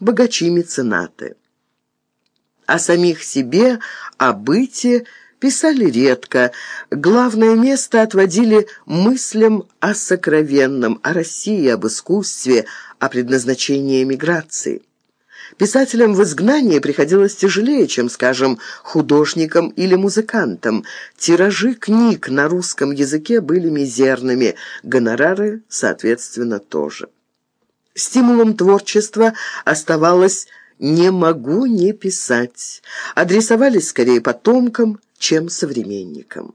богачи-меценаты. О самих себе, о быте писали редко. Главное место отводили мыслям о сокровенном, о России, об искусстве, о предназначении эмиграции. Писателям в изгнании приходилось тяжелее, чем, скажем, художникам или музыкантам. Тиражи книг на русском языке были мизерными, гонорары, соответственно, тоже. Стимулом творчества оставалось «не могу не писать». Адресовались скорее потомкам, чем современникам.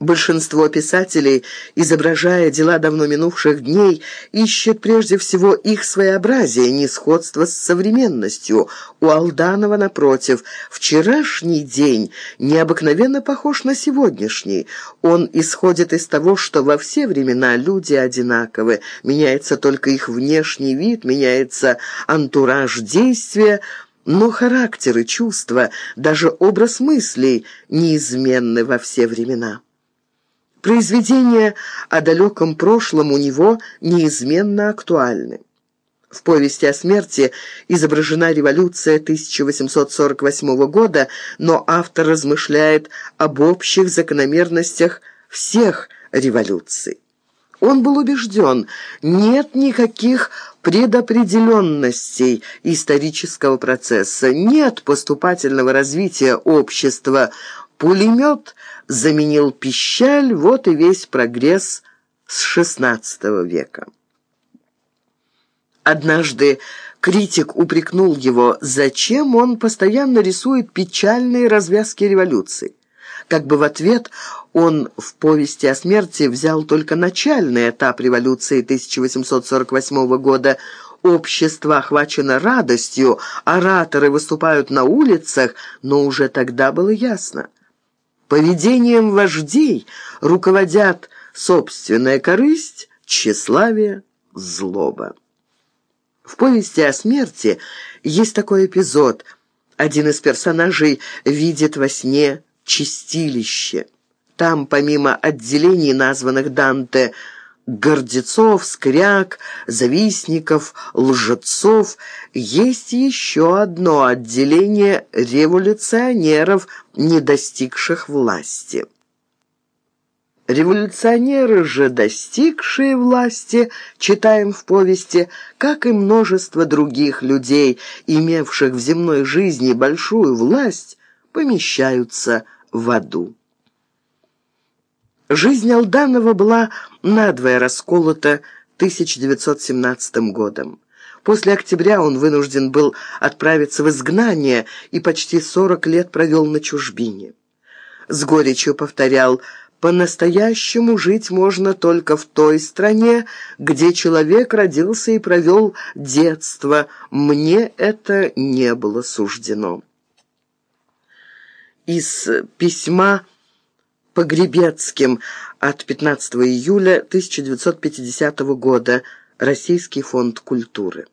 Большинство писателей, изображая дела давно минувших дней, ищет прежде всего их своеобразие, несходство с современностью. У Алданова, напротив, вчерашний день необыкновенно похож на сегодняшний. Он исходит из того, что во все времена люди одинаковы, меняется только их внешний вид, меняется антураж действия, но характеры, чувства, даже образ мыслей неизменны во все времена. Произведения о далеком прошлом у него неизменно актуальны. В повести о смерти изображена революция 1848 года, но автор размышляет об общих закономерностях всех революций. Он был убежден, нет никаких предопределенностей исторического процесса, нет поступательного развития общества, Пулемет заменил пищаль, вот и весь прогресс с XVI века. Однажды критик упрекнул его, зачем он постоянно рисует печальные развязки революции. Как бы в ответ он в повести о смерти взял только начальный этап революции 1848 года – Общество охвачено радостью, ораторы выступают на улицах, но уже тогда было ясно. Поведением вождей руководят собственная корысть, тщеславие, злоба. В повести о смерти есть такой эпизод. Один из персонажей видит во сне чистилище. Там, помимо отделений, названных Данте, гордецов, скряг, завистников, лжецов, есть еще одно отделение революционеров, не достигших власти. Революционеры же, достигшие власти, читаем в повести, как и множество других людей, имевших в земной жизни большую власть, помещаются в аду. Жизнь Алданова была надвое расколота 1917 годом. После октября он вынужден был отправиться в изгнание и почти 40 лет провел на чужбине. С горечью повторял «По-настоящему жить можно только в той стране, где человек родился и провел детство. Мне это не было суждено». Из письма Погребецким от 15 июля 1950 года. Российский фонд культуры.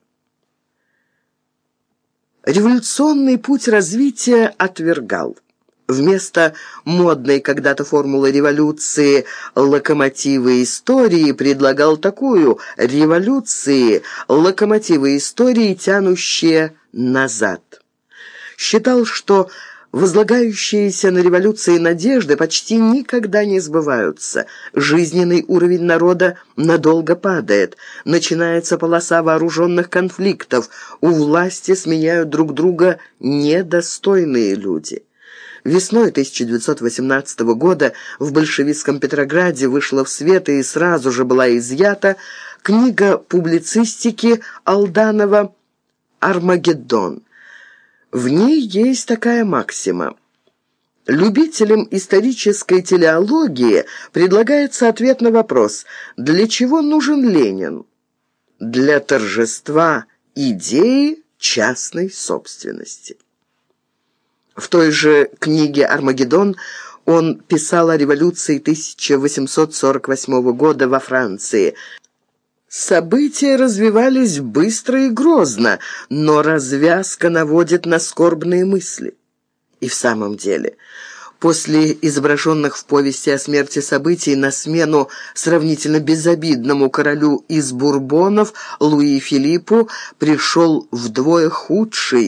Революционный путь развития отвергал. Вместо модной когда-то формулы революции «локомотивы истории» предлагал такую «революции, локомотивы истории, тянущие назад». Считал, что Возлагающиеся на революции надежды почти никогда не сбываются. Жизненный уровень народа надолго падает. Начинается полоса вооруженных конфликтов. У власти сменяют друг друга недостойные люди. Весной 1918 года в большевистском Петрограде вышла в свет и сразу же была изъята книга публицистики Алданова «Армагеддон». В ней есть такая максима. Любителям исторической телеологии предлагается ответ на вопрос «Для чего нужен Ленин?» Для торжества идеи частной собственности. В той же книге «Армагеддон» он писал о революции 1848 года во Франции – События развивались быстро и грозно, но развязка наводит на скорбные мысли. И в самом деле, После изображенных в повести о смерти событий на смену сравнительно безобидному королю из Бурбонов Луи Филиппу пришел вдвое худший,